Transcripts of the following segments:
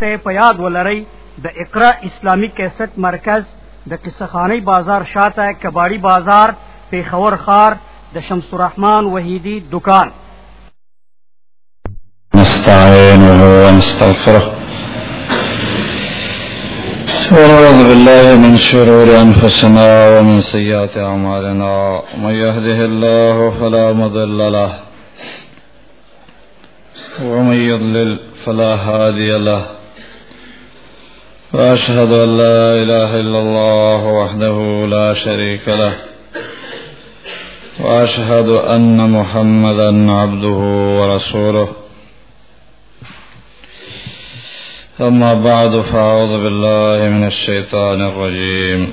ته په یاد ولرئ د اقرا اسلامی کیسټ مرکز د قصخانی بازار شاته کباړی بازار پیښور خار د شمس الرحمن وحیدی دکان نستعينه ونستغفره ونعوذ بالله من شرور أنفسنا ومن سيئات أعمالنا من يهده الله فلا مضل له له يضلل هادي وأشهد أن لا إله إلا الله وحده لا شريك له وأشهد أن محمدا عبده ورسوله أما بعد فأعوذ بالله من الشيطان الرجيم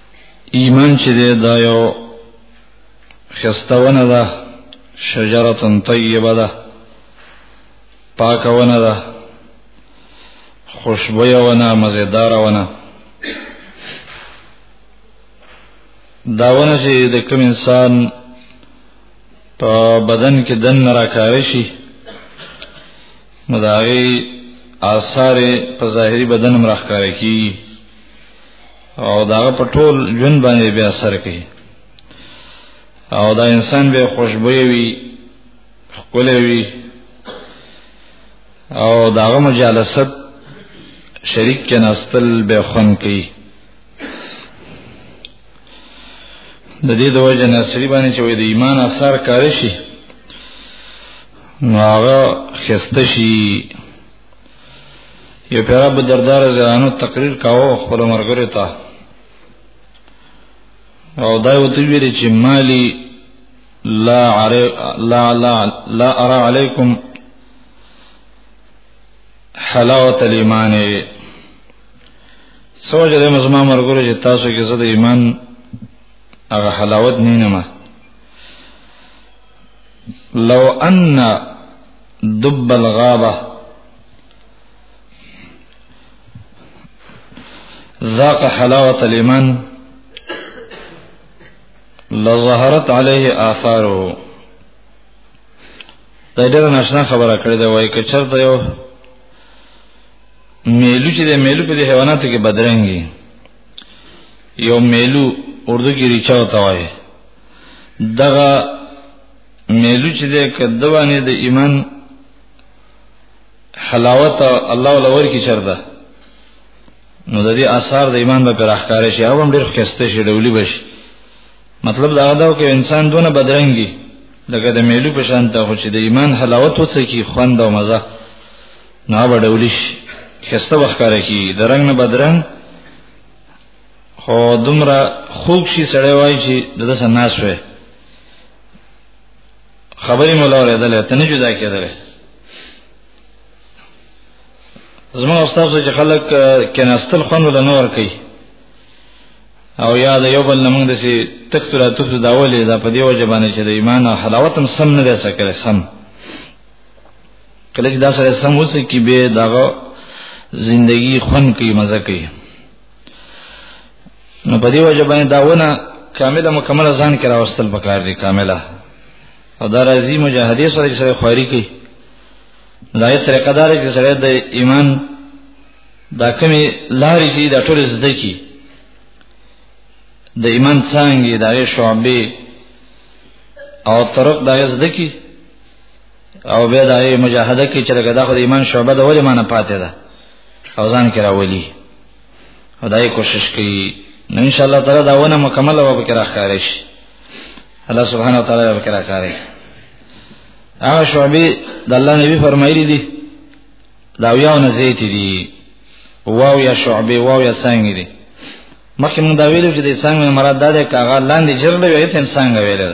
ایمان چې دی دا یو خستونه ده شجره طیبه ده پاکونه ده خوشبویه ونه مزیدار ونه داونه چې د کوم انسان په بدن کې دن راکاره شي نو دا غي آثار په ظاهري بدن مرخ کار کوي او دا په ټول ژوند باندې بیا اثر کوي او دا انسان به خوشبوي وي خپل وي او داغه مجالست شریک کناستل به خون کوي د دې د وجه نصری باندې چې د ایمان اثر کار شي نو هغه خسته شي یو پیرا به دردار زانو تقریر کاوه خپل مرګره ته او دا وته ویل چې مالی لا علی لا لا لا ارى علیکم حلاوت الايمان سوچ دې مزما مرګره چې تاسو کې زده ایمان هغه حلاوت نه نه لو ان دب الغابه ذاق حلاوه الايمان لظهرت عليه آثاره دا ډېر ناشنا خبره کړې ده وای که چرته یو میلو چې د میلو په حیواناتو کې بدرنګي یو میلو اردو کې ریچاو ته وایي دغه میلو چې ده کدوانه د ایمان حلاوت الله ولور کی چرته نو د دې آثار د ایمان په راخکار شي او هم ډېر خسته شي ډولي بشي مطلب دا دا چې انسان دونه بدرنګي لکه د میلو په شان ته خو چې د ایمان حلاوت وڅ کی خوند او مزه نو هغه ډولیش خسته وخکاره کی درنګ نه بدرنګ خو دومره خوږ شي سړی وای چې دغه سناس وي خبرې مولا ورېدل ته نه جدا کېدل زما استاد چې خلک کناستل خون ولا نور کوي او یاد یو بل نمنګ دسی تکتورا تف داولې دا په دیو جبانه چې د ایمان او حلاوت هم سم نه ده سکره سم کله چې دا سره سم وسه کې به داغه زندگی خون کې مزه کوي نو په دې وجه باندې داونه کامله مکمله ځان کې راوستل پکار دي کامله او دا راځي مجاهدی سره چې سره خواري کوي دا یې طریقه دار چې سره د ایمان دا کمی لارې چې دا ټول زده کی د ایمان څنګه دا یې شعبې او طرق دا یې زده کی او به دا یې مجاهده کې چې دا خو د ایمان شعبه د وجه معنی پاتې ده او ځان کې راولي خدای کوشش کوي نو ان شاء الله تعالی دا ونه مکمل او به کرا خارج الله سبحانه و تعالی به کرا خارج هغه شعبه د الله نبی فرمایلی دي دا یو نه زیات دي واو یا شعبه واو یا څنګه دي مخکې موږ دا ویلو چې د څنګه مراد ده کاغه لاندې جرړې وي ته څنګه ویل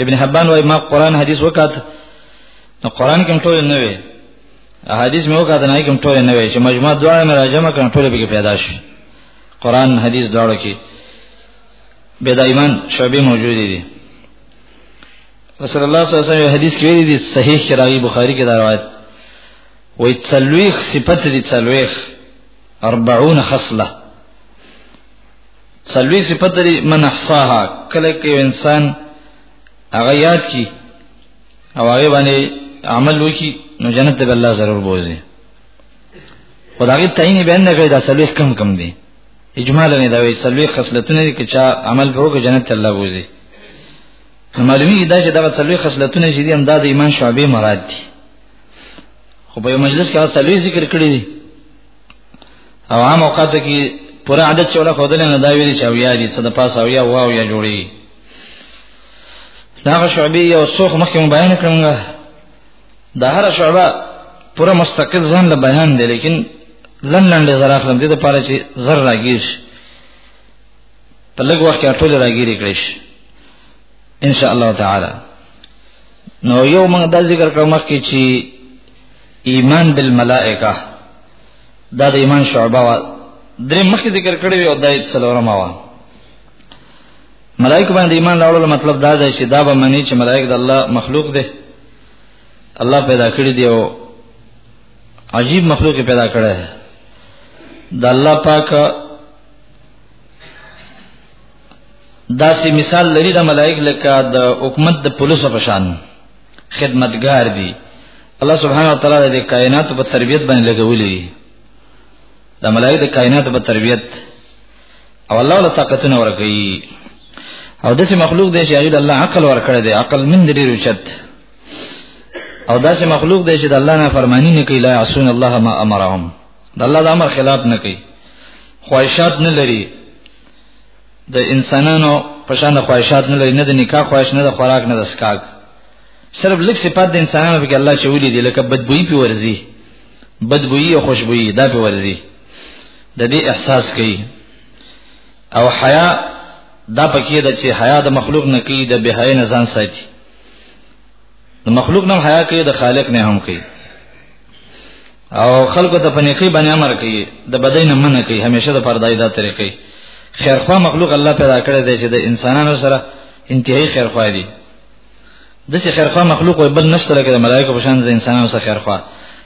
ابن حبان وايي ما قران حدیث وکات نو قران کې ټول نه وي حدیث مې وکات نه کوم ټول نه وي چې مجموعه دعا مې راجمه کړم ټول به پیدا شي قران حدیث دواړو کې به د ایمان شعبې موجود دي رسول الله صلی الله علیه وسلم حدیث کې ویلي دي صحیح کې راغلي بخاری کې دا روایت وي تلويخ صفت دي تلويخ 40 خصله سلوی صفت لري من احصاها کله کې انسان هغه یاد کی او هغه باندې عمل وکي نو جنت به الله ضرور بوزي خدای تعین بیان نه کوي دا سلوی کم کم دي اجمالا نه دا وی سلوی خصلتونه دي چې چا عمل به وکړي جنت الله بوزي معلومی دا چې دا سلوی خصلتونه چې دي هم دا د ایمان شعبې مراد دي خو په مجلس کې سلوی ذکر کړی دي او عام اوقات کې پوره عدد چوله خودل نه دا ویلي چې او یا دي څه د پاسه او یا واو یا جوړي دا شعبي او سوخ مخکې مو بیان کړم دا هر شعبه پوره مستقل ځان له بیان دی لیکن لن لن زرا خلم دي د پاره چې زر راګیش په لږ وخت کې ټول راګیری کړی شي ان شاء الله تعالی نو یو موږ د ذکر کوم کې چې ایمان بالملائکه دا د ایمان شعبه وا درې مخکې ذکر کړی وي او دا یې څلورمه وا ملائکه باندې ایمان راوړل مطلب دا دی چې دا به معنی چې ملائکه د الله مخلوق دی الله پیدا کړی دی او عجیب مخلوق پیدا کړی دی د الله پاک داسې مثال لري د ملائک لکه د حکومت د پولیسو په شان خدمتګار دي الله سبحانه و تعالی د کائنات په تربيت باندې لګولې د ملائکه د کائنات په تربيت او الله له طاقتونه ورکړي او داسې مخلوق دی چې هغه الله عقل ورکړي دی عقل من دې رچت او داسې مخلوق دی چې د الله نه فرمانی نه کوي لا عصون الله ما امرهم د الله د امر خلاف نه کوي خواهشات نه لري د انسانانو په شان د خواهشات نه لري نه د نکاح خواهش نه د خوراک نه د سکاګ صرف لږ صفات د انسانانو په کې الله چولې دي لکه بدبوئی په ورزي بدبوئی او خوشبوئی دا په ورزي د دې احساس کوي او حیا دا پکې د چې حیا د مخلوق نه کوي د بهای نه ځان ساتي د مخلوق نه حیا کوي د خالق نه هم کوي او خلکو ته په نیکی باندې امر کوي د بدین منع کوي همیشه د پردایدا طریقې خیرخوا مخلوق الله پیدا کړی دی چې د انسانانو سره انتهایی خیرخوا دي د څه خیرخوا مخلوق وي بل نشته لکه د ملائکه په شان د انسانانو سره خیرخوا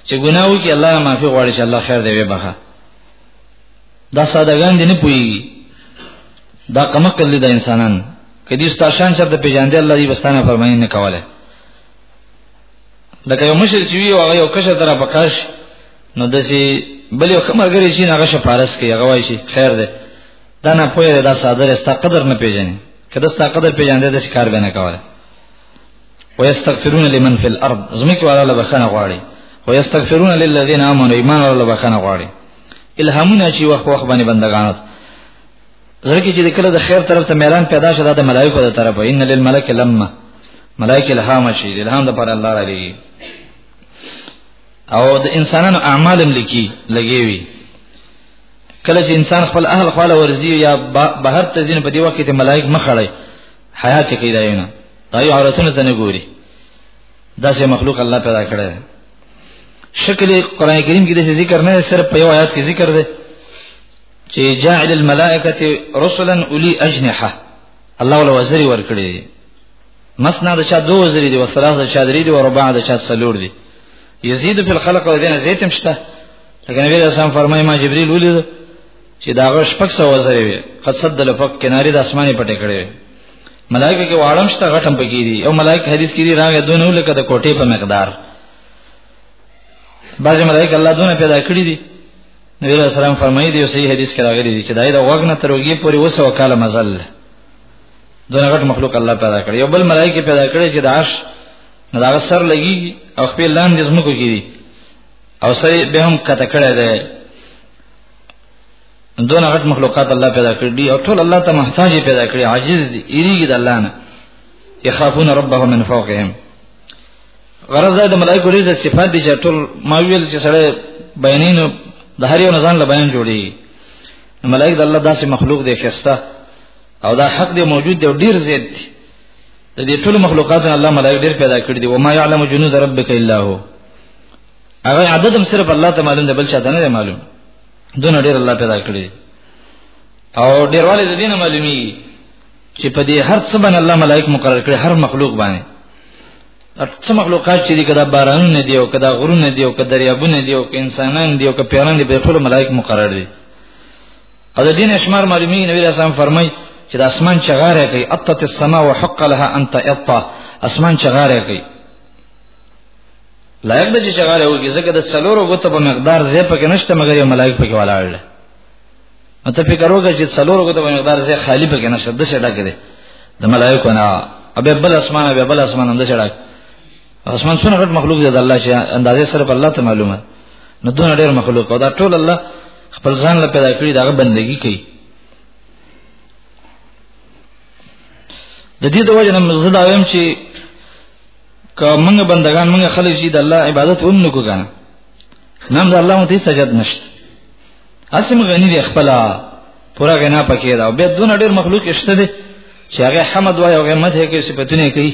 چې ګناه وکي الله معافي غواړي چې الله خیر دی وي بخا دا سادهګان دي نه پوي دا کمه کړل د انسانان کدي ستاشان چې د پیژاندې الله دی وستانه فرمایي نه کوله لکه یو مشر چې وی هغه یو کشه تر په کاش نو دسی بل یو خمرګری چې هغه شپارس کې هغه وایي خیر ده دا نه پوهه دا صادره ستا قدر نه پیژني کله ستا قدر پیژندې د شکار به نه کوله ويستغفرون لمن في الارض زمکه والا له بخنه غواړي ويستغفرون للذين امنوا ایمان والا له بخنه غواړي الهمونه چې وخت وخت باندې بندگانو زړه کې چې کله د خیر طرف ته میلان پیدا شې دا د ملائکه د طرف ان للملک لما ملائکه الهام شي الهام د پر الله را لګي او د انسانانو اعمال هم لکی لګیوي کله چې انسان خپل اهل خاله ورزي یا بهر ته ځین په دی وخت کې ملائک مخړی حیات کې دایونه دا یو عورتونه ته نه ګوري دا سه مخلوق الله پیدا کړی شکل قران کریم کې د ذکر نه صرف په یو آیات کې ذکر دی چې جاعل الملائکه رسلا اولی اجنحه الله ول وزري ورکړي مسنا د چا دو وزري دي وسلاس د چا درې دي وربع د چا څلور دي یزيد فی الخلق ودین زیتم شته لکه نبی رسول فرمایي ما جبريل ولید چې دا غش پک سو وزري وي قد صد لفق کناري د اسمانه پټه کړي ملائکه کې واړم شته غټم پکې دي او ملائکه حدیث کې دي راغې دونه لکه د کوټې په مقدار بعضی ملائکه الله دونه پیدا کړی دي نبی صلی الله علیه وسلم فرمایي دی صحیح حدیث کې راغلی دی چې دای د وګ نه تروږي پورې وسه وکاله مزل دغه غټ مخلوق الله پیدا کړی یو بل ملایکه پیدا کړی چې د عرش نه دا سر لګي او خپل لاندې زمکو کې دي او سړي به هم کته کړی دی دون غټ مخلوقات الله پیدا کړی دی او ټول الله ته محتاج پیدا کړی عاجز دی ایریږي د الله نه یخافون ربهم من فوقهم غرض دا د ملائکه رز صفات دي چې ټول ما ویل چې سره بیانین د هر یو نزان له بیان جوړي ملائکه د الله داسې مخلوق دی خسته او دا حق دی موجود دی ډیر زیات دی د دې ټول مخلوقات الله ملائکه ډیر پیدا کړی دي او ما يعلم جنود ربک الا هو هغه عدد هم صرف الله تعالی معلوم دی بل چا ته نه معلوم دونه ډیر الله پیدا کړی او ډیرواله د دینه معلومی چې په دې هر څه باندې الله ملائک مقرر کړي هر مخلوق باندې څه مخلوقات چې کدا بارانونه دی او کدا غرونه دی او کدا دریابونه دی او انسانان دی او پیران دی په ټول ملائک مقرر دي او د دین اشمار معلومی نبی رسول الله فرمای چې د اسمان چغاره کوي اطت السما وحق لها ان تطا اسمان چغاره کوي لایق د چغاره وږي ځکه د څلورو غوته په مقدار زیپ کې نشته مګر یو ملائک پکې ولاړل اته فکر وکړه چې څلور غوته په مقدار زه خالی پکې نه شد شډا کړي د ملائکه نه ابه بل اسمان ابه بل اسمان اند شډا اسمان څونه غټ مخلوق دی د الله چې اندازې سره په الله ته معلومه نه دون ډېر مخلوق او دا ټول الله خپل ځان له پیدا کړی دا بندگی کوي د دې د وجه نه زه دا وایم چې که موږ بندگان موږ خلک چې د الله عبادت ونکو کنه نام د الله متي سجد نشته اسم غنی دی خپل پورا غنا پکې دا به دون ډېر مخلوق شته دي چې هغه حمد وای او هغه مدح کوي صفاتونه کوي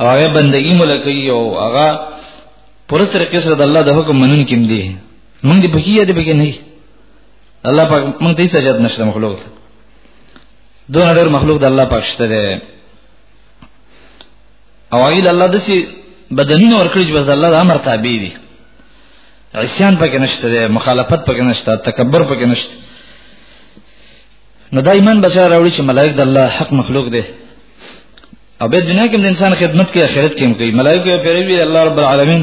او هغه بندگی مولا کوي او هغه پوره طریقې سره د الله د حکم منون کېم دي موږ دې بکیه دې بکې نه الله پاک موږ دې سجاد نشته مخلوق دون ډېر مخلوق د الله پاک شته دي او ایل الله دسی بدنین ورکړي چې بس الله د امر تابع دي عصيان پکې نشته ده مخالفت پکې نشته تکبر پکې نشته نو دا ایمان بچا راوړي چې ملائک د الله حق مخلوق دي او به دنیا کې د انسان خدمت کوي آخرت کې هم کوي ملائک یې پیروي الله رب العالمین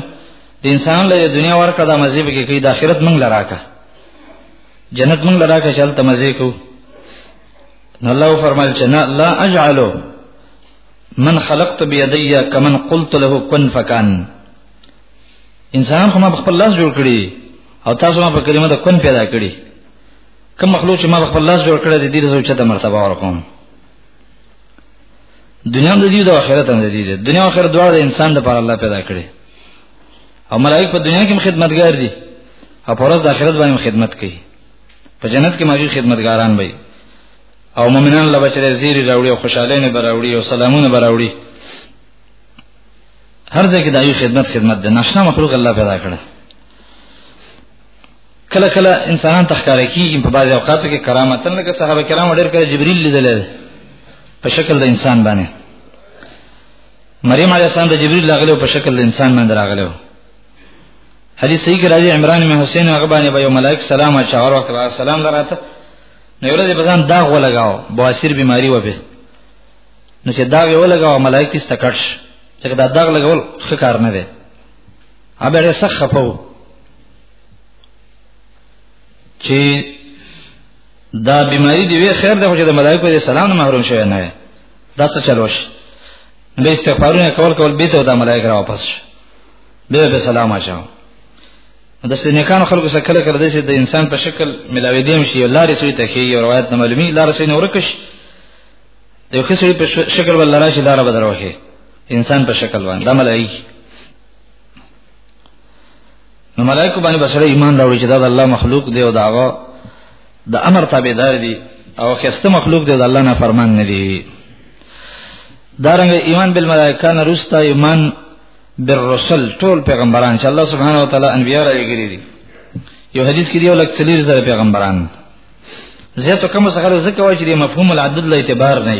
د انسان له دنیا ورکړه د مزه به کوي د آخرت موږ لراکه جنت موږ لراکه چې هلته مزه کو نو الله فرمایل چې نه لا اجعلو من خلقت بيدي كمن قلت له كن فكان انسان خو ما خپل لاس جوړ کړی او تاسو ما په کلمه د کون پیدا کړی کوم مخلوق چې ما خپل لاس جوړ کړی د دې رزو چته مرتبه ورکوم دنیا د دې د آخرت هم د دې د دنیا آخرت دواړه د انسان لپاره الله پیدا کړی او ملائک په دنیا کې خدمتګار دي او پر ورځ د آخرت باندې خدمت کوي په جنت کې ماږي خدمتګاران وي او مؤمنان لبچره زیری راوړي او خوشاله نه براوړي او سلامونه براوړي هر ځای کې د یو خدمت خدمت د ناشنا مخلوق الله پیدا کړ کله کله انسانان تخکار کیږي په بعضي اوقاتو کې کرامت لکه صحابه کرام ډېر کړه جبريل لیدل په شکل د انسان باندې مریم علیه السلام د جبريل لاغلو په شکل د انسان باندې راغلو حدیث صحیح کې راځي عمران بن حسین هغه باندې به یو ملائک سلام اچا اور وخت سلام دراته نو ورځ په ځان داغ ولګاو بواسیر بیماری و به نو چې دا یو لګاو ملایکی استکړ شي چې دا دغ لګول ښه کار نه دی ابه ډېر سخت خپو چې دا بیماری دی وی خیر ده خو چې د ملایکو دې سلام نه محروم شوی نه وي دا څه چلوش به استغفارونه کول کول به ته د ملایکو را واپس به به سلام اچاو د سنیکانو خلکو سره کله کله د د انسان په شکل ملاوي دي شي لارې سوی ته شي روایت نه معلومي لارې سوی نه ورکش یو خسړي په شکل ول راشي دار بدر وکي انسان په شکل باندې د ملایک نو ملایک باندې بسره ایمان راوړي چې دا د الله مخلوق دی او داغه د امر تابعدار دي او خسته مخلوق دی د الله نه فرمان نه دي دارنګ ایمان بالملائکه نه رستا ایمان بالرسل ټول پیغمبران چې الله سبحانه و تعالی انبیاء راغلي دي یو حدیث کې دی ولک څلور زره پیغمبران زیاتو کم څخه ځکه وایي چې مفهوم العدد له اعتبار نه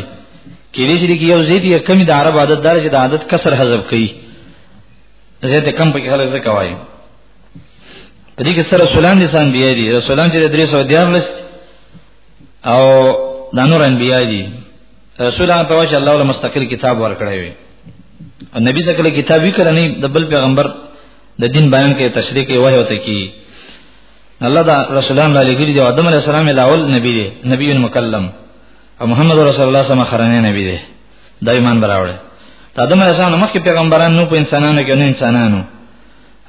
کېږي چې یو زید یې کمی د عرب عدد دار چې د عدد کسر حذف کړي زیاتو کم په کې خلک ځکه وایي په دې کې سره رسولان دي سان بیا دي رسولان چې 314 او د نور انبیا دي رسولان ته واشه الله له مستقل کتاب ورکړی وي او نبی صلی الله علیه کتاب وی کړنی د بل پیغمبر د دین بیان کې تشریح کې وه وته کی الله دا رسولان را لګری دی آدم علی السلام الاول نبی دی نبی مکلم او محمد رسول الله سم خرانه نبی دی دا ایمان براوړ ته آدم علی السلام مخکې پیغمبران نو په انسانانو کې نه انسانانو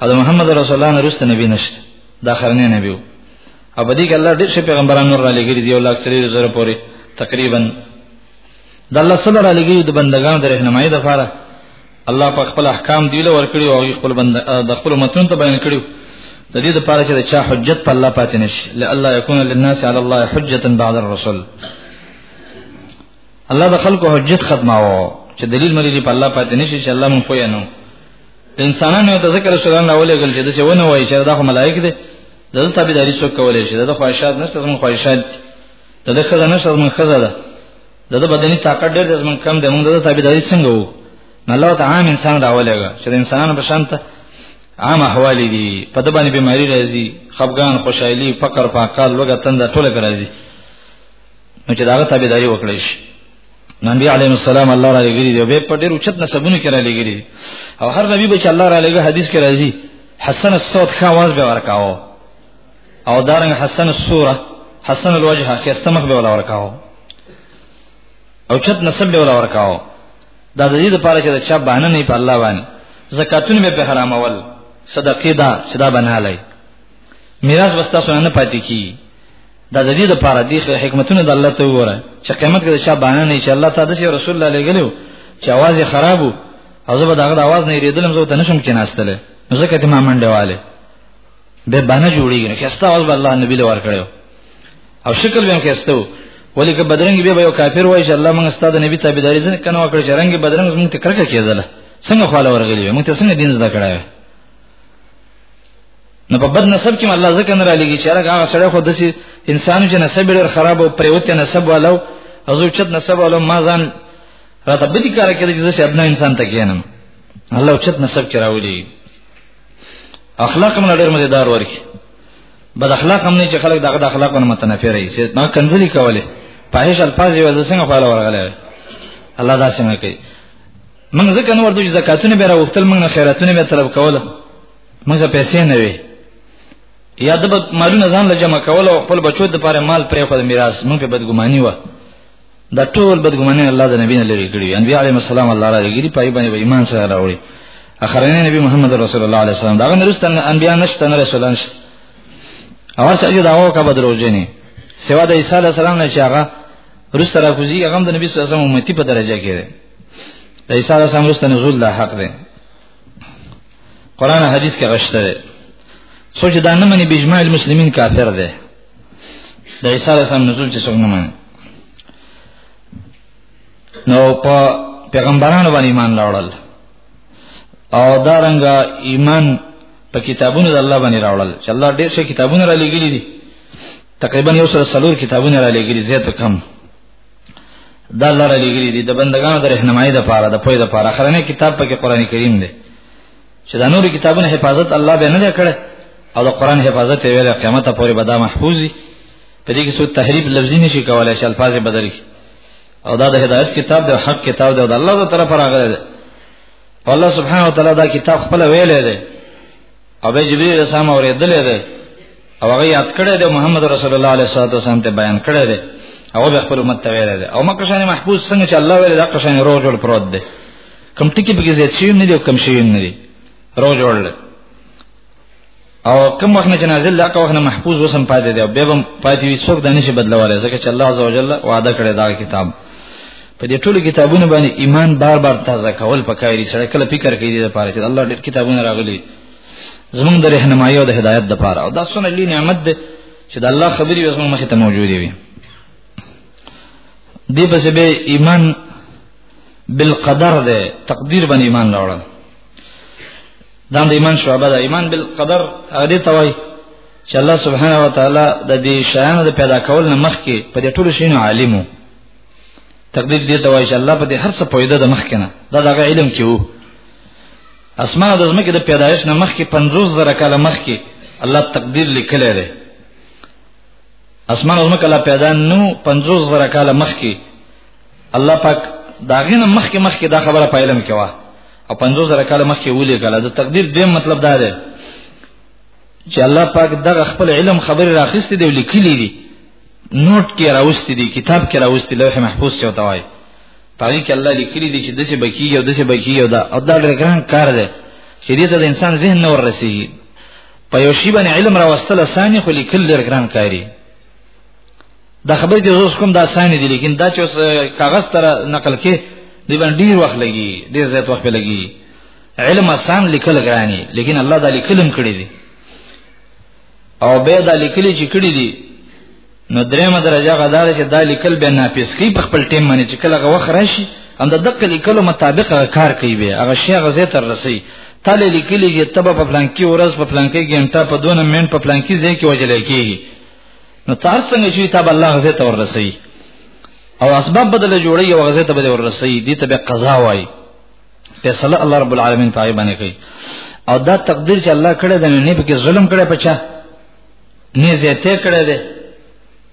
او محمد رسول الله نه رسته نبی نشته دا خرانه نبی وو او بدی کې الله ډېر شه پیغمبران نور را لګری دی او لاک سری زره پوری تقریبا د الله صلی الله علیه د بندگانو د رهنمایي د فاره الله په خپل احکام دی له ورکړي او خپل بند د خپل متون ته بیان کړي د دې لپاره چې چا حجت په الله پاتې نشي لالا يكون للناس على الله حجه بعد الرسل الله د خلکو حجت ختماوه چې دلیل مری په الله پاتې نشي چې الله مونږ پوي نه انسانانو ته ذکر رسولان راولې ګل چې د څه ونه وایي چې دا خو ملائک دي دلته به دریسو کولای شي دا خواهشات نشته زموږ خواهشات دي دا خزانه نشته زموږ خزانه ده دغه بدني طاقت ډېر زمون کم دی موږ دغه تابعداري څنګه وو الله تعالی عام انسان راولېږه چې د انسانانو په شان ته عام احوال دي په دبانې بيماري راځي خفګان خوشحالي فقر پاکال لوګه تند ټوله راځي نو چې داغه تابعداري وکړي شي نبی علیه السلام الله را لګری دی به په ډېر اوچت نسبونو کې را لګری او هر نبی به چې الله را لګه حدیث کې راځي حسن الصوت خواز به ورکاو او دارنګ حسن الصوره حسن الوجه خسته مخ به ولا ورکاو او چت نسب به ولا ورکاو دا د دې لپاره چې دا چا باندې نه په الله باندې زکاتون به په حرام اول صدقې دا چې دا بنالای میراث وستا سونه نه پاتې کی دا د دې لپاره د حکمتونو د الله ته وره چې قیامت کې چا باندې نه چې الله تعالی چې رسول الله لګلو چې आवाज خرابو او زه به داغه आवाज نه ریدلم زه ته نشم کې ناستله ځکه ته ما منډه والے به باندې جوړیږي چې استا او الله نبی له ور کړو او شکل به کې استو ولی که بدرنګ به یو کافر وای چې الله موږ استاد نبی تابعداري ځنه کنه وکړي چې رنګ بدرنګ موږ ته کرکه کېدله څنګه خاله ورغلی موږ ته څنګه دین زده کړای نو په بد نسب کې الله ځکه نه را لګي چې هغه سره خو دسی انسان چې نسب ډېر خراب او پریوت نسب والو حضور چت نسب والو ما ځان راته بدی کار کړی چې زه ابنا انسان ته کېنم الله چت نسب کراولي اخلاق هم ډېر مزیدار ورکی بد اخلاق هم نه چې خلک دغه د اخلاق نه متنفر وي چې ما کنځلي کوله پاهیش الفاظ یو د څنګه خاله ورغله الله دا څنګه کوي موږ ځکه نو ورته زکاتونه به راوختل موږ خیراتونه به طلب کوله موږ پیسې نه وي یا د مالونه ځان له جمع کول او خپل بچو د پاره مال پرې خو د میراث موږ په بدګماني و دا ټول بدګمانه الله د نبی نه لري کړی انبي عليهم السلام الله را لګري پای باندې به ایمان سره راوړي اخرنه نبی محمد رسول الله عليه السلام دا نرسته انبیا نشته نه رسولان شته او چې دا هو کا بدرو جنې سوا د عیسی علیه السلام نه چې هغه رسته را کوزي هغه د نبی صلی الله علیه وسلم امتی په درجه کې ده د عیسی علیه السلام رسته نزول دا حق ده قران حدیث کې غشته ده سوچ دا نه مني بجماع المسلمین کافر ده د عیسی علیه السلام نزول چې څوک نه مني نو په پیغمبرانو باندې ایمان راوړل او دا رنګ ایمان په کتابونو د الله باندې راوړل چې الله ډېر څه کتابونه را لېږلي دي تقریبا یو سره څلور کتابونه را لېږلي زیات کم دا الله را لېږلي دي د بندگانو د رهنمایي لپاره د پوهې لپاره خرنه کتاب پکې قران کریم دی چې دا نور کتابونه حفاظت الله به نه کړي او د قران حفاظت یې ویل قیامت پورې به دا محفوظي په دې کې څو تحریف لفظي نشي کولای چې الفاظ بدل کړي او دا د هدایت کتاب دی حق کتاب دی او د الله تعالی طرف راغلی دی الله سبحانه وتعالى دا کتاب خپل ویلې دی او به جبرئیل السلام اورېدلې دی او هغه یاد کړی دی محمد رسول الله علیه الصلاه والسلام ته بیان کړی دی او به خپل امت ته ویلې دی او مکه شان محفوظ څنګه چې الله ویلې دا قشان روز جوړ پروت دی کم ټکی به زیات شي نه دی کم شي نه دی رو جوړل او کم وخت نه جنازه لا کو وخت نه محفوظ وسم پاتې دی او به هم پاتې وي څوک دانه شي بدلواله ځکه چې الله عزوجل وعده کړی دا کتاب په دې ټولو کتابونو باندې ایمان بار بار تازه کول پکاري چې کله فکر کوي د پاره چې الله ډېر کتابونه راغلي زمونږ د رهنمایي او د هدایت د پاره او دا سونه لوی نعمت ده چې د الله خبري زموږ مخ ته موجود وي دی پس به ایمان بالقدر ده تقدیر باندې ایمان راوړل دا د ایمان شعبه ده ایمان بالقدر هغه دی توای چې الله سبحانه و تعالی د دې شیانو د پیدا کول نه مخکې په دې ټولو شیانو عالمو تقدیر دې توای چې الله په دې هر څه پوهیده د مخکې نه دا دغه علم کې وو اسماء د زمکه د پیدایش نه مخکې 50 زره کاله مخکې الله تقدیر لیکلی دی اسمان او مکه لا پیدا نو 50 زره کال مخکي الله پاک داغه نه مخکي مخکي دا خبره پایلم کوا او 50 زره کال مخکي ولې کله د تقدیر دې مطلب دا دی چې الله پاک دغه خپل علم خبره راخستې دی لیکلې دي نوٹ کې راوستې دي کتاب کې راوستې لوح محفوظ څه وتاوي پاره کې الله لیکلي دي چې دسه بکی او دسه بکی او دا او دا ډېر ګران کار دی چې دې ته د انسان ذهن نور رسیږي په یو شی باندې علم راوستل اسانه خو لیکل ډیر ګران کاری دا خبر چې اوس کوم دا اسانه دي لیکن دا چې اوس کاغذ تر نقل کې دی باندې ډیر وخت لګي ډیر زیات وخت لګي علم آسان لیکل ګرانی لیکن الله دا لیکلم کړی دی او به دا لیکلی چې کړی دی نو درېمه درجه غدار چې دا لیکل به ناپیس کی په خپل ټیم باندې چې کله غوخ راشي هم د دقه لیکلو مطابق کار کوي به هغه شی غزه تر رسي تاله لیکلی چې تبه په پلان کې ورځ په پلان کې ګنټه په دونه منټ په پلان کې ځای کې وجل کېږي نو تر څنګه چې تاب الله غزه تر رسي او اسباب بدل جوړي او غزه ته بدل ورسي دي ته به قضا وای فیصله الله رب العالمین پای باندې کوي او دا تقدیر چې الله کړی دا نه پکې ظلم کړی پچا نه زیاته کړی دی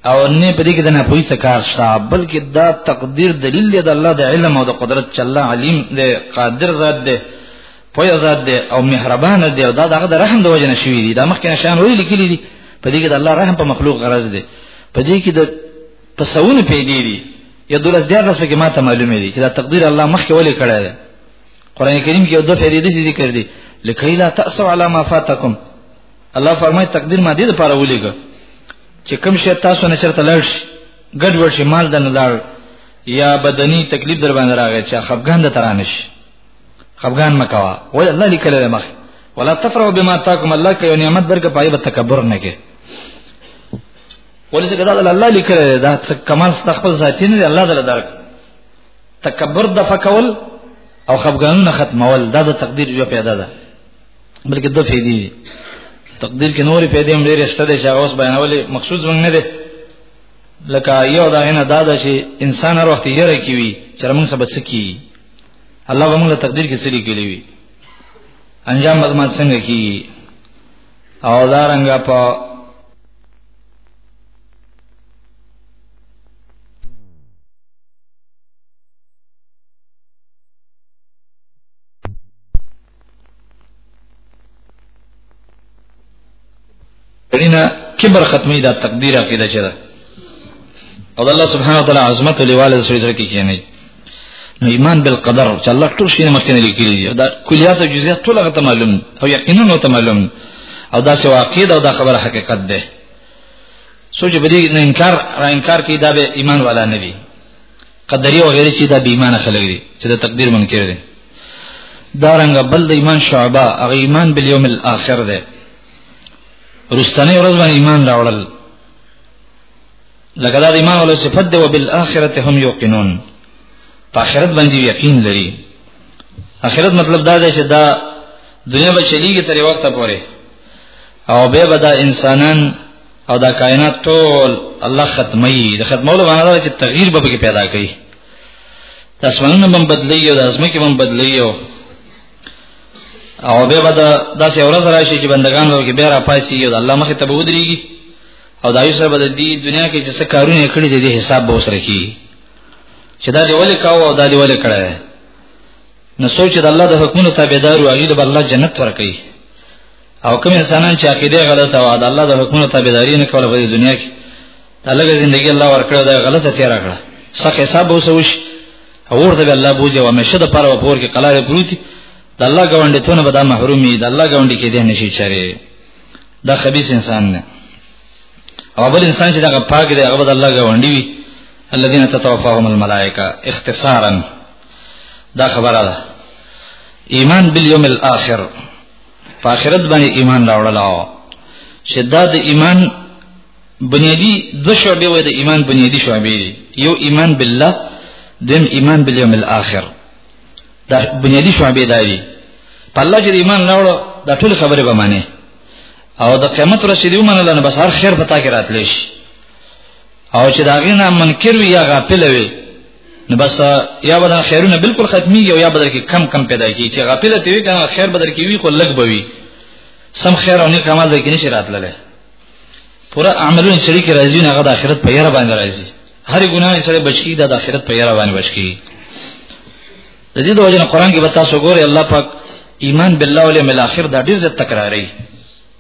او نه په دې کې د نه پوي کار شته بلکې دا تقدیر دلیل دی د الله د علم او د قدرت چې الله علیم دی قادر ذات دی پوی ذات دی او مهربان دی او دا دغه د رحم د وجه نشوي دي دا مخکې نشان ویل کېږي دي په دې کې د الله رحم په مخلوق غرض دی په دې کې د تسونه پیدا دي یا دولس دیار رس کې ماته معلومه دي چې دا تقدیر الله مخکې ولې کړی دی قران کریم کې یو دوه فریدې ذکر دي لکه لا تاسو علی ما فاتکم الله فرمای تقدیر ما دې لپاره ولېګه چې کوم شی تاسو نه چرته لړ شي ګډ وډ شي مال دنه لړ یا بدني تکلیف در باندې راغی چې خفګان د ترانش خفګان مکوا ول الله لیکل له مخ ولا تفرحوا بما تاكم الله کې نعمت درکه پای به تکبر نه کې ولې دا الله لیکل دا کمال استغفر ذاتی نه الله دل درک تکبر د فکول او خفګانونه ختمول دا د تقدیر یو پیدا ده بلکې د فیدی تقدیر کې نورې پیدې هم ډېرې شته چې اوس بیانولې مقصود زمونږ نه دی لکه یو دا نه دا ده چې انسان هر وخت یې رکی وي چې موږ سبا څه کی الله به موږ له تقدیر کې سړي کړی وي انجام به موږ څنګه کی او دا رنګ په دینه کبر ختمي دا تقدیر عقیده چره او الله سبحانه وتعالى عظمت لیواله سره سره کې کینی نو ایمان بالقدر چې الله ټول شي مخکنه لیکلی دا کلیات او جزئیات ټول هغه معلوم او یقینا نو معلوم او دا سوا عقید او دا خبره حقیقت ده سوچ بدی نه انکار را انکار کی دا به ایمان والا نه وی قدری او غیره چې دا بې ایمان خلک دي چې د تقدیر منکر دي دا رنګ بل د ایمان شعبه هغه ایمان بل یوم الاخر ده رستنی ورځ باندې ایمان راوړل لکه دا د ایمان ول صفت ده او بالاخره هم یوقنون په آخرت باندې یقین لري آخرت مطلب دا دی چې دا دنیا به چلیږي تر وخت پورې او به به دا انسانان او دا کائنات ټول الله ختمي د ختمولو معنی دا چې تغییر به پکې پیدا کوي د اسمانونو بم بدلی او د ازمکه بم بدلی او او به بعد داسې اورز راشي چې بندگان ورو کې بیا را پاسي او الله مخه ته بودريږي او دایو سره بد دي دنیا کې چې څه کارونه کړی دي د حساب به وسره کی چې دا دی ولې کاو او دا دی ولې کړه نو سوچ د الله د حکمونو تابعدار او هغه د الله جنت ورکړي او کوم انسانان چې عقیده غلطه وه د الله د حکمونو تابعداري نه کوله په دنیا کې د لږه ژوندۍ الله ورکړه دا غلطه تیر کړه صح حساب وسوش اور ته الله بوجه و مشه د پاره پور کې قلار پروتي د الله غونډې ته نه بدا محرومي د الله غونډې کې دې نشي چاره دا خبيث انسان نه او بل انسان چې دا پاک دی هغه د الله غونډې وي الذين تتوفاهم الملائکه اختصارا دا خبره ده ایمان بالیوم الاخر په آخرت باندې ایمان راوړل او چې دا د ایمان بنیادی د شعبې وې د ایمان بنیادی شعبې یو ایمان بالله دیم ایمان بالیوم الاخر دا بنیادی شعبې دی په الله چې ایمان راوړ دا ټول خبره به معنی او د قیامت ورځ دې ومنل نه بس هر خیر پتا کې راتلی شي او چې دا غینه منکر وي یا غافل وي نو بس یا به خیرونه بالکل ختمي او یا بدر کې کم کم پیدا کی چې غافل ته وی کنه خیر بدر کې وی خو لګ بوي سم خیر او نیک عمل دې کې نشي راتللی پورا عملونه سړي کې راځي نه غد اخرت په یاره باندې راځي هر ګناه سره بچی د اخرت په یاره باندې بچی د دې د وجه قرآن کې به تاسو ګورئ الله پاک ایمان بالله ولې مل اخر دا ډیر زیات تکراری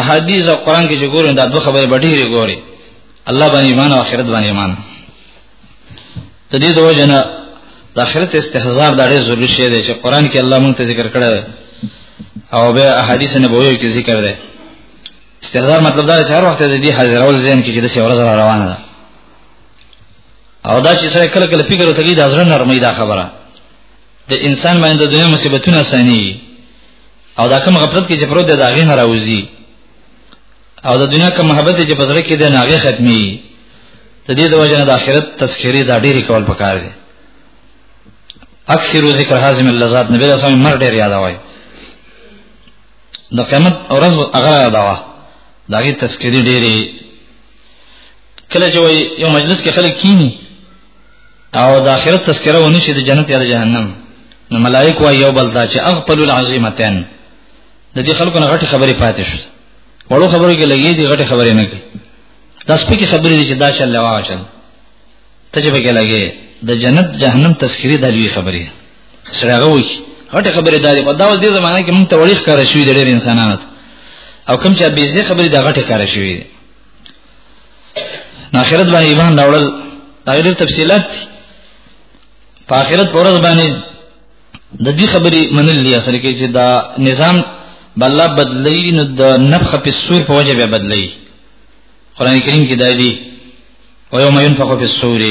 احادیث او قران کې چې ګورو دا دوه خبرې به ډېرې ګوري الله باندې ایمان او آخرت باندې ایمان د دې دوه جنا د آخرت استحضار دا ډېر ضروري شی دی چې قران کې الله مونږ ته ذکر کړی او به احادیث نبوي کې ذکر دی استحضار مطلب دا چې هر وخت دې حاضرول ذهن کې چې د ورځ روانه ده او دا چې سره کله کله فکر وکړي د ځړن نرمي دا خبره د انسان باندې د دنیا مصیبتونه سني او دا کوم غفلت کې چې پروت دی دا غي نه راوځي او د دنیا کوم محبت چې په زړه کې دی نه غي ختمي د دې د وجه نه د آخرت تذکری دا ډېری کول پکار دی اکثر ذکر حازم اللذات نبی رسول الله مر ډېر یاد وای د قیامت ورځ هغه یاد وا دا غي تذکری ډېری کله چې یو مجلس کې خلک کینی او د آخرت تذکره ونی شي د جنت یا د جهنم نو ملائک وای یو بل دا چې اغفل العظیمتان د دې خلکو نه غټي خبرې پاتې شو وړو خبرو کې لګي دي غټي خبرې نه کوي دا سپکې خبرې دي چې دا شل لوا شل تجربه کې لګي د جنت جهنم تذکری د لوی خبرې سره غوي غټي خبرې دا دي په دا ورځ دې زمانه کې مونږ ته وړي ښکار شوې د ډېر انسانانو او کوم چې به زی خبرې دا غټي کار شوې دي نو آخرت باندې ایمان راوړل دا ډېر تفصيلات دي په آخرت پر ورځ باندې د دې خبرې منل دي اصل کې چې دا نظام بل بدلی نو د نفخ په سور په وجه به بدلی قران کریم کې دا دي او یوم ينفخ فی الصور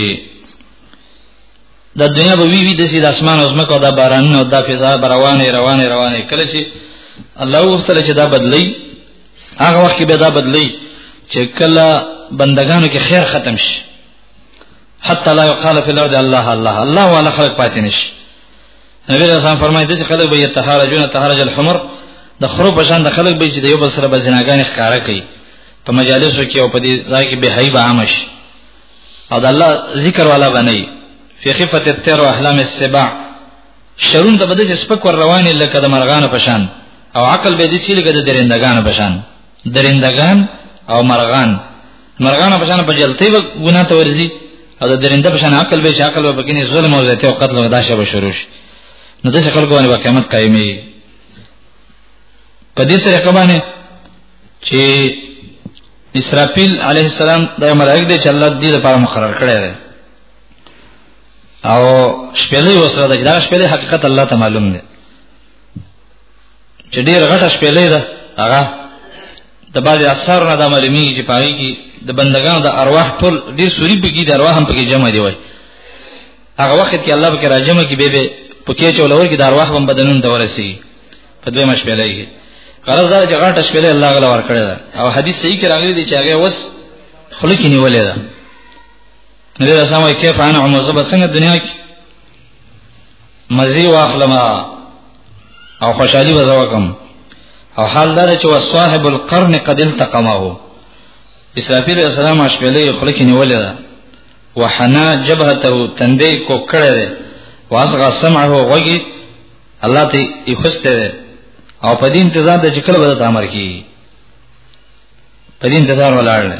د دنیا به وی وی د سید اسمان او زمکه دا باران او دا فضا روانه روانه روانه کله چې الله وختل چې دا بدلی هغه وخت به دا بدلی چې کله بندگانو کې خیر ختم شي حتی لا یقال فی الارض الله الله الله ولا خلق پاتې نشي نبی رسول الله فرمایي چې خلک به یتهارجون تهارج الحمر د خرو په شان د خلک به چې د یو بل سره به زناګان ښکارا کوي په مجالسو کې او په دې ځای کې به هیبه عام شي او د الله ذکر والا بنئ فی خفه التر واحلام السبع شرون ته بده سپک ور روانې لکه د مرغانو په شان او عقل به دې سي لکه د درندګانو په شان درندګان او مرغان مرغانو په شان په جلتي و ګنا ته ورزي او د درنده په شان عقل به شاقل و بګینه ظلم او زیاته او قتل او داشه به شروع شي نو د شکل کوونه به قیامت قائمي په دې طریقه باندې چې اسرافیل علیه السلام د ملائک د چلت دي لپاره مقرر کړی دی او شپېلې وسره د دا شپېلې حقیقت الله ته معلوم دی چې ډېر غټه شپېلې ده هغه د بعضي اثر نه د معلومي چې پاري کې د بندگانو د ارواح ټول ډېر سوري بګي د ارواح هم پکې جمع دی وای هغه وخت کې الله پکې راجم کې به به پکې چولور کې د ارواح هم بدنون ته ورسي په دوه مشپېلې کې غرض دا چې غټه شپېلې الله غلا ور کړی او حدیث صحیح کې راغلی دی چې هغه وس خلک نیولې ده نبی رسول الله وايي کیف انا عمر زب څنګه دنیا کې مزي واخلم او خوشالي وزوکم او حال دا چې وصاحب القرن قد التقمه اسرافیل السلام اشبلی خلک نیولې ده وحنا جبهته تندې کو کړه ده واسغه سمعه غوږی الله ته یې خوسته ده او په دې انتظار د چې کله به د امر کی په دې انتظار ولاړ نه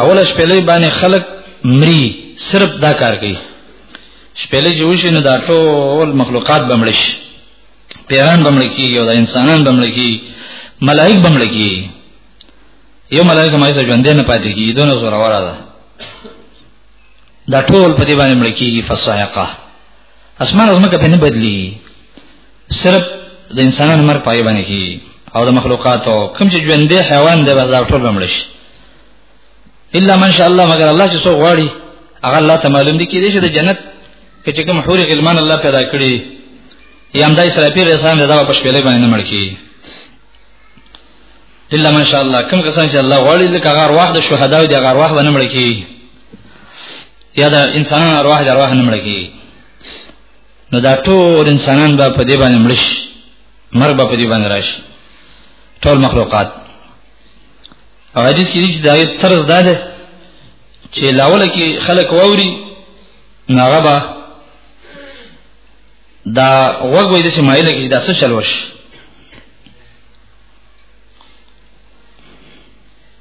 اول شپلې باندې خلق مري صرف دا کار کوي شپلې چې وشي نو دا ټول مخلوقات بمړش پیران بمړ کیږي او دا انسانان بمړ کیږي ملائک بمړ کیږي یو ملائک مې څه ژوند نه پاتې کیږي دونه زوره وره ده دا ټول په دې باندې مړ کیږي فصاحقه اسمان ازمکه په نه بدلی صرف د انسانانو مر پای باندې کی او د مخلوقاتو کوم چې ژوندې حیوان دی بازار ټول بمړش الا من شاء الله مگر الله چې سو غواړي هغه الله ته معلوم دي کې دې چې د جنت کې چې کوم حور غلمان الله پیدا کړی یا هم دای سره پیر انسان دا په شپېلې باندې نه مړ کی الا من شاء الله کوم کسان چې الله غواړي لکه هغه ارواح د شهدا او د هغه ارواح باندې مړ کی یا دا انسانان ارواح د ارواح نه مړ کی نو دا ټول انسانان به په دې باندې مړ شي مرګ به په دې باندې راشي ټول مخلوقات او حدیث کې چې دا یو طرز دا ده چې لاول کې خلک ووري ناغه به دا وګ وې د سمایل کې دا څه چلوش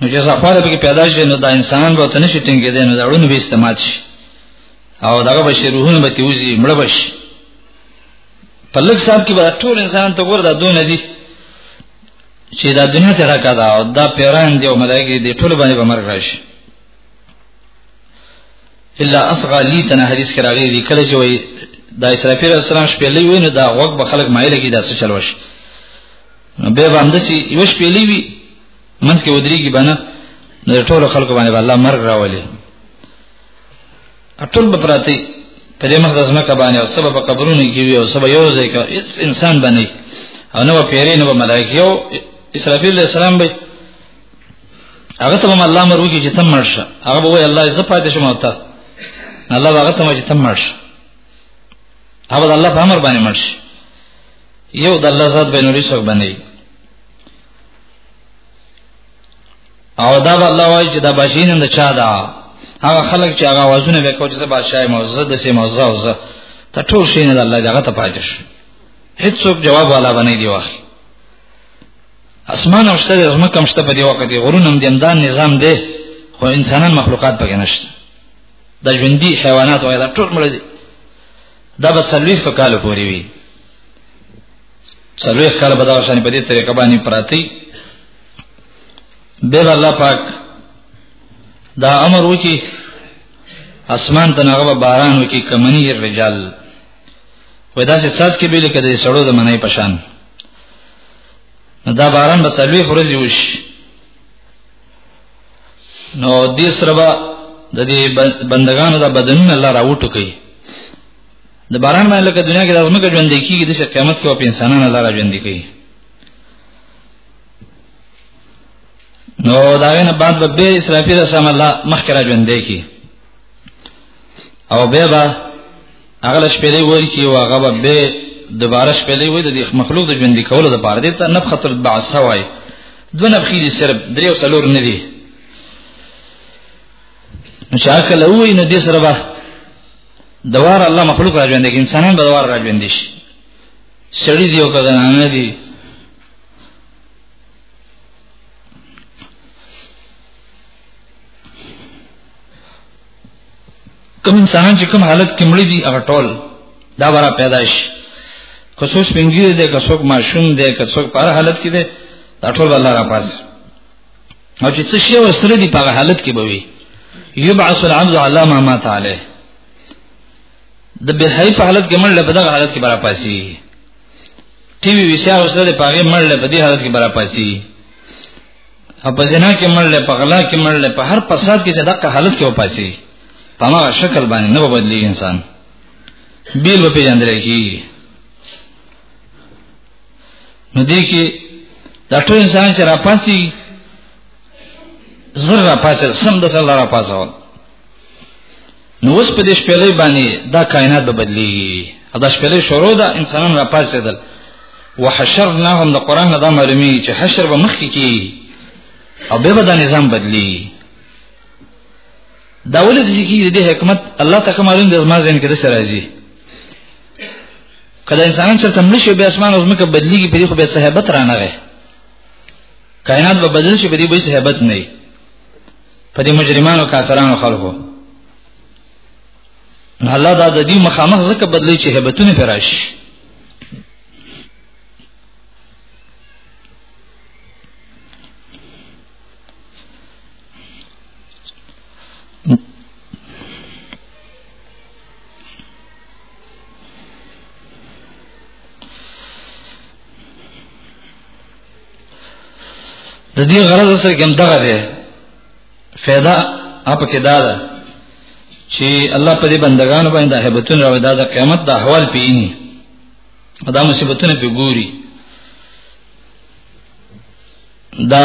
نو چې زخواله به پیدا شي نو دا انسانان به تنه شي ټینګې دي نو دا ورونه به استعمال شي او دغه به روحونه به تیوزي مړ به شي په لږ صاحب کې به ټول انسان ته ګور دا دون دي چې دا دنیا ته راکا دا او دا پیران دی او ملایکی دی ټول باندې به مرګ راشي الا اصغى لي تنه حدیث کې راغلي دي کله چې وای دا اسرافیل السلام شپې لوي نو دا وګ به خلک مایل کی دا څه چلوش نو به باندې چې یو شپېلې وي منځ کې ودرېږي باندې نو ټول خلکو باندې الله مرګ راولي ټول به پراته په دې مخ د ځمکه باندې او سبب قبرونه کې وي او سبب یو ځای کې انسان باندې او نو پیری نو ملائکه یو اسرافیل علیہ السلام به هغه ته الله مروږي چې تم مرشه هغه به وای الله زه پاتې شم او ته الله هغه ته چې تم مرشه هغه الله په امر باندې مرشه یو د الله ذات به نوري څوک بنئ او دا به الله وایي چې دا بچین نه چا دا هغه خلک چې هغه وازونه به کوي چې بادشاہ موزه د سي موزه او زه ته ټول شي نه الله دغه ته پاتې شي هیڅوک جواب والا باندې دی واخلي اسمان او شته زما کم شته په دی وخت کې غرونه هم دندان نظام دی خو انسانان مخلوقات پکې نشته د ژوندۍ حیوانات وایي دا ټول مړ دي دا به سلويخ په کال پورې وي سلويخ کال به دا شان په دې طریقه باندې پراتی به الله پاک دا امر وکي اسمان ته هغه باران وکي کمنی الرجال ودا چې ساز کې به لکه د سړو زمانه په شان دا باران به سلويخ ورځي وشي نو دې سره به د دې بندگانو د بدنونه الله راوټو کوي د باران باندې لکه دنیا کې د ازمکه ژوند کیږي د قیامت کې په انسانانو الله را ژوند کوي نو دا غنه بعد به به اسرافیل سم الله مخکره ژوند کوي او به به هغه لږ پیلې وایي چې یو هغه به به دوباره شپلې وایي د مخلوق د ژوند کولو لپاره دې ته نفخه البعث وایي دوه نفخې دي صرف درې او څلور نه دي نو چې هغه لوی نو دې سره به دوار الله مخلوق را ژوند کې انسانان به دوار را ژوند شي سړی دی او کله نه دی کوم انسانان چې کوم حالت کې مړ دي هغه ټول دا ورا پیدا شي که څوک سپینګیر دی که څوک ماشوم دی که څوک په هر حالت کې دی دا ټول الله را پاز او چې څه شی وسره دی په هغه حالت کې به وي یبعث العبد علی ما مات علیه د بهای په حالت کې مړ په دغه حالت کې برا پاسي ټي وي وسیا وسره په هغه مړ په دې حالت کې برا پاسي په جنا کې مړل په غلا کې مړل په هر فساد کې چې دغه حالت کې وپاتې په ما شکل باندې نه بدلی انسان بیل په جندل کې نو دې کې دا ټول انسان چې را پاسي زر را پاسي سم د سره را پاسول نو اوس په دې شپېلې باندې دا کائنات به بدليږي دا شپېلې شروع ده انسانان را پاسېدل وحشرناهم د قران دا معلومي چې حشر به مخکې کی او به دا نظام بدلی دا ولې د ذکی د حکمت الله تعالی معلوم د زما زین کې د سرازي کله انسانان چې تم نشي به اسمان او زمکه بدلیږي په دې خو به صحابت رانغه کائنات به بدل شي په دې به صحابت نه په دې مجرمانو کافرانو خلکو الله دا د دې مخامخ زکه بدلی چې هبتونه فراش د دې غرض سره کوم دغه دی فایده اپ کې دا ده چې الله په دې بندگانو باندې هیبتون راوي دا د قیامت د احوال پیینی دا مصیبتونه په ګوري دا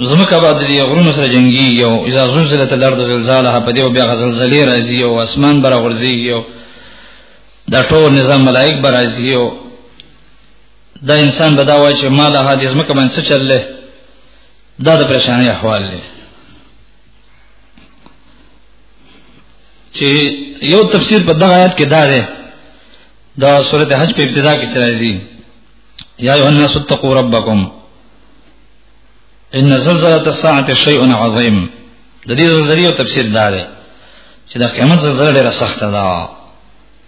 زمکه بعد دې غرونو سره جنگي یو اذا زلزلت الارض زلزالها په دې بیا غزلزلې راځي او اسمان برابرځي یو دا ټول نظام ملائک برازي یو دا انسان به دا وایي چې ما له حدیث مکه باندې څه چللې دا د پریشانې احوال دی چې یو تفسیر په دغه آیت کې دا دی دا سورته حج په ابتدا کې چې راځي یا ایه الناس اتقوا ربکم ان زلزله الساعه شیء عظیم د دې زلزلې تفسیر دا دی چې د قیامت زلزله ډیره سخته ده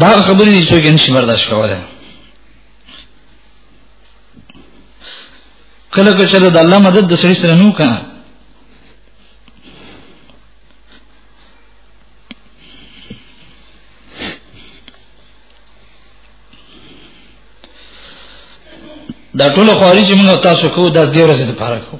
دا خبرې دي چې ګنشي برداشت کوله کله که چېرې د الله مدد د سړي سره نو کنه دا ټول خواري چې موږ تاسو کو دا دې ورځې ته پاره کو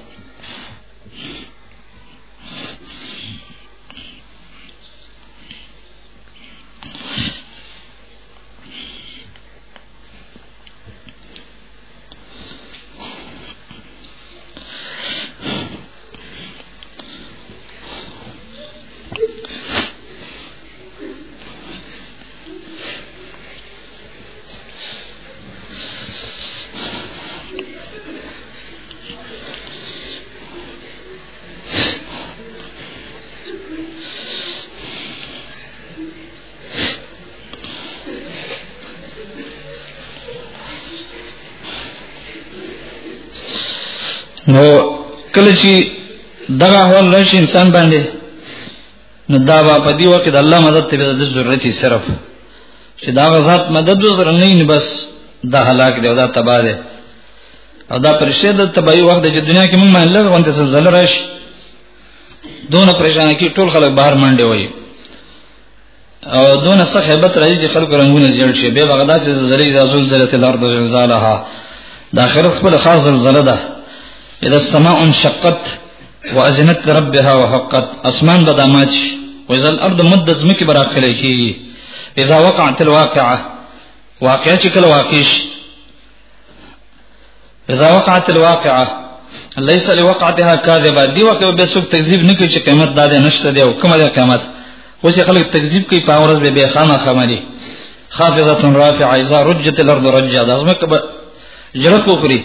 نو کله چې دغه حال راشي انسان باندې نو دا با په دی وخت د الله مدد ته د ضرورت صرف چې دا غزاد مدد وزر نه نه بس دا هلاک دی او دا تبا دی او دا پرشه د تبای وخت چې دنیا کې موږ مهله غونډه زلزلہ راشي دونه پریشان کی ټول خلک بهر منډه وایي او دونه څه hebat راځي چې خلکو رنگونه زیړ شي به بغداد سي زلزلې زازول زلت الارض زلزالها دا خرص په خاص زلزلہ ده اذا السماء انشقت وازنت لربها وحقت اسمان بدامات شي واذا الارض مدت زمکه برا کلی شي اذا وقعت الواقعه واقعه چې کله واقع شي اذا وقعت الواقعه ليس لوقعتها كاذبه دی وقعه به څوک تکذیب نه کوي چې قیامت دا ده نشته دی او کومه ده قیامت خو چې خلک تکذیب کوي په اورز به به خامه خمري خافضه رافعه اذا رجت الارض رجا د زمکه جړه کوکري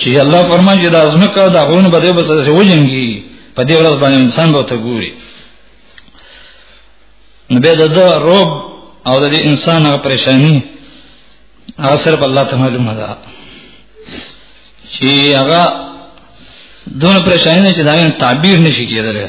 چې الله فرمایي چې د ازمکه د غرونو بده به څه وجنګي په دې ورځ باندې انسان به ته ګوري نو به د روب او د انسان هغه پریشانی هغه صرف الله ته معلومه ده چې هغه دونه پریشانی نه چې دا تعبیر نشي کېدلی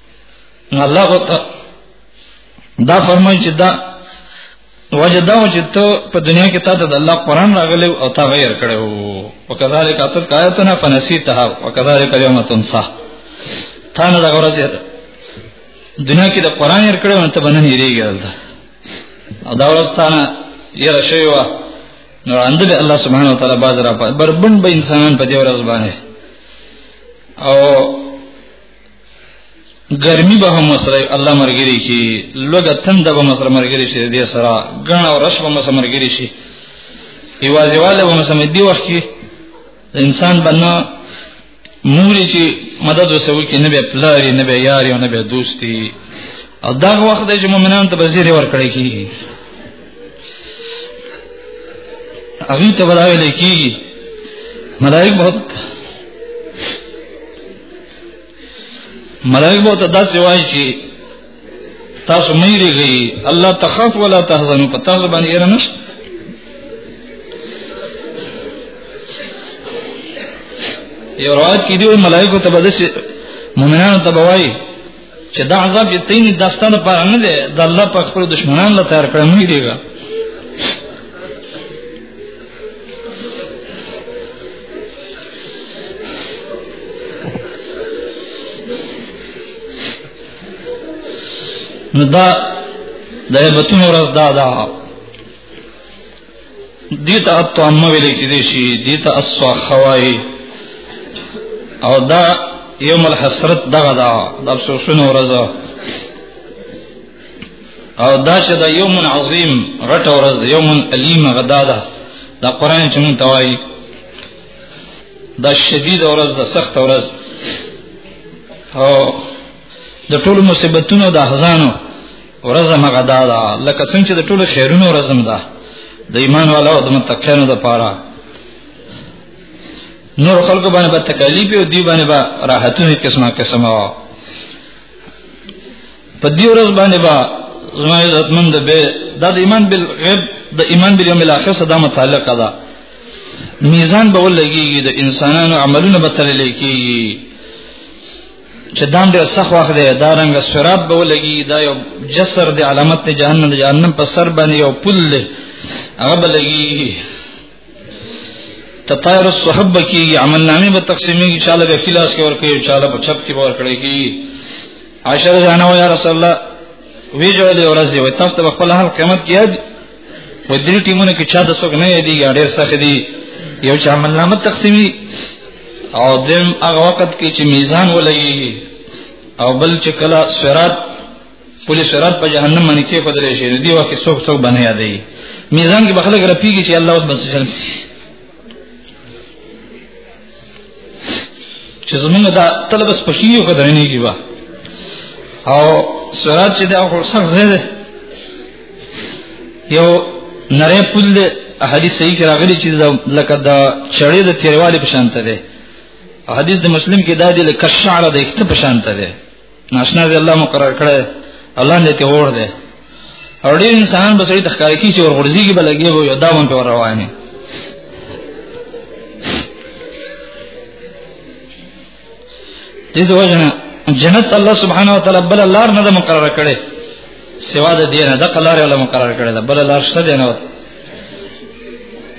الله وت دا فرمایي چې دا وجداو چې ته په دنیا کې تاسو د الله قران راغلی او تا غیر کړو وکذالک اتت کایتنا فنسیتها وکذالک اليوم تنسا تا نه دا ورځ دنیا کې د قران یې کړو ته باندې یریږي دلته او دا ورځ تا نه یې راشي وا نو اند به الله سبحانه وتعالى باز را بربند به انسان په دې ورځ باندې او ګرمي به هم سره الله مرګري شي لوګه تند به مسره مرګري شي دې سره غن او رش به مسره مرګري شي ایوازې والے به مسره دی وخت کې انسان بنا موري چې مدد وسو کې نه به پلاري نه به یاري نه به دوستي او دا وخت چې مؤمنان ته بزیری ورکړي کیږي هغه ته ولاوي لیکيږي ملائک بہت ملائک به ته داسې وایي چې تاسو مې لري الله تخاف ولا تحزن په تاسو باندې یې نشته یو روایت کې دی ملائکه ته به داسې مؤمنانو ته به وایي چې دا عذاب یې تینې داستان په اړه نه دی د الله په خپل دشمنان لا تیار کړم نه دیګا نو دا د هیبتونو ورځ دا ده دیتا اب تو اما ویلے کی دیشی دیتا اسوا خوائی او دا یوم الحسرت دغه دا د افسوسونو ورځ او دا چې دا یوم عظیم غټ ورځ یوم الیم غدا ده دا قران چې مون توای دا شدید ورځ دا سخت ورځ او د ټولو مصیبتونو د احزانو ورځم هغه دا ده لکه څنګه چې د ټولو خیرونو ورځم ده د ایمان والا او د متقینو لپاره نور خلکو باندې به تکلیف او دی باندې به راحتونه قسمه قسمه وا په دې ورځ باندې به زما عزتمند به دا د ایمان بل غیب د ایمان بل یوم الاخر سره متعلق ده میزان به ولګي د انسانانو عملونه به تل لیکي چې دام ډېر سخت وخت دی دا رنګ سراب به ولګي دا یو جسر دی علامت دی جهنم دی جهنم په سر باندې یو پل دی هغه به لګي تطایر الصحب کی عمل نامه به تقسیمي ان شاء الله به خلاص کې ورکړي ان شاء الله په چپ کې ورکړي کی عاشر جانو یا رسول الله وی جوړ دی ورځي وي تاسو ته خپل حال قیامت کې و دې ټیمونو کې چا د څوک نه دی ډېر سخت دی یو چې عمل نامه تقسیمي او دیم هغه وخت کې چې میزان ولګي او بل چې کله صراط پولیس صراط په جهنم باندې کې په درې شي دی وکه څوک څوک باندې یادې میزان کې بخله ګرپیږي چې الله اوس بس چل چې زمونږ دا طلب سپشي یو کده نه کیوا او سورات چې دا خو سخت زیاده یو نری پل دی حدیث صحیح کې راغلی چې لکه دا چړې د تیروالی په شان ته دی حدیث د مسلم کې دا دی لکه شعر د اخته په شان ته دی ناشنا دی الله مقرر کړی الله دې ته اور دی او ډیر انسان به سړي تخکار کی چې ورغورځي کې بلګي وو یو دا مون په روانه دې دوجنه جنت الله سبحانه وتعالى بل الله نه مقرر کړی سوا د دینه د قلار ولا مقرر کړی بل الله شته دینه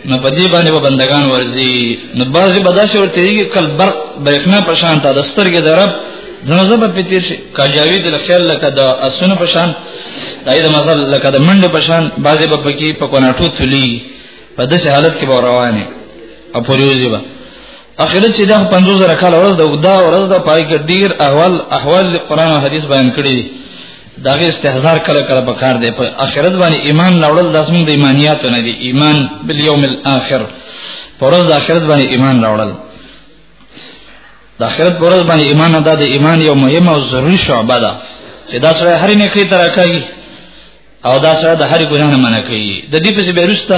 نو په دې باندې به بندگان ورځي نو بعضې به داسې ورته کېږي کل برق برېښنا په شان ته د سترګې د رب د مذهب په تیر شي کاجاوي د خیال لکه د اسونو په شان دای د مزل لکه د منډو په شان بعضې به پکې په کوناټو تلي په داسې حالت کې به روانې او پوریوزي به اخرت چې دا 50 زره کال ورځ د ودا ورځ د پای کې ډیر احوال احوال قرآن او حدیث بیان کړی داغه استحضار کله کله پکار دی په اخرت باندې ایمان راوړل لازم دی ایمانیات نه دی ایمان بالیوم الاخر پرز د اخرت باندې ایمان راوړل د اخرت پرز باندې ایمان ادا د ایمان یو مهمه او ضروری شعبه ده چې دا سره هر نه کوي ترکای او دا سره د هر ګناه نه منع کوي د دې په بیرسته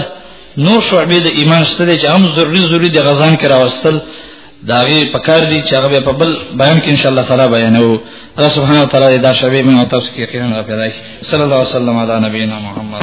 نور شعبې د ایمان ستړي چې هم ضروری ضروری د غزان کې راوستل دا وی پکار دي چې هغه په بل بیان کې ان شاء الله تعالی بیانو الله سبحانه وتعالى دا شوی من تاسو کې خیرن را پیدا شي صلی الله علیه وسلم علی نبینا محمد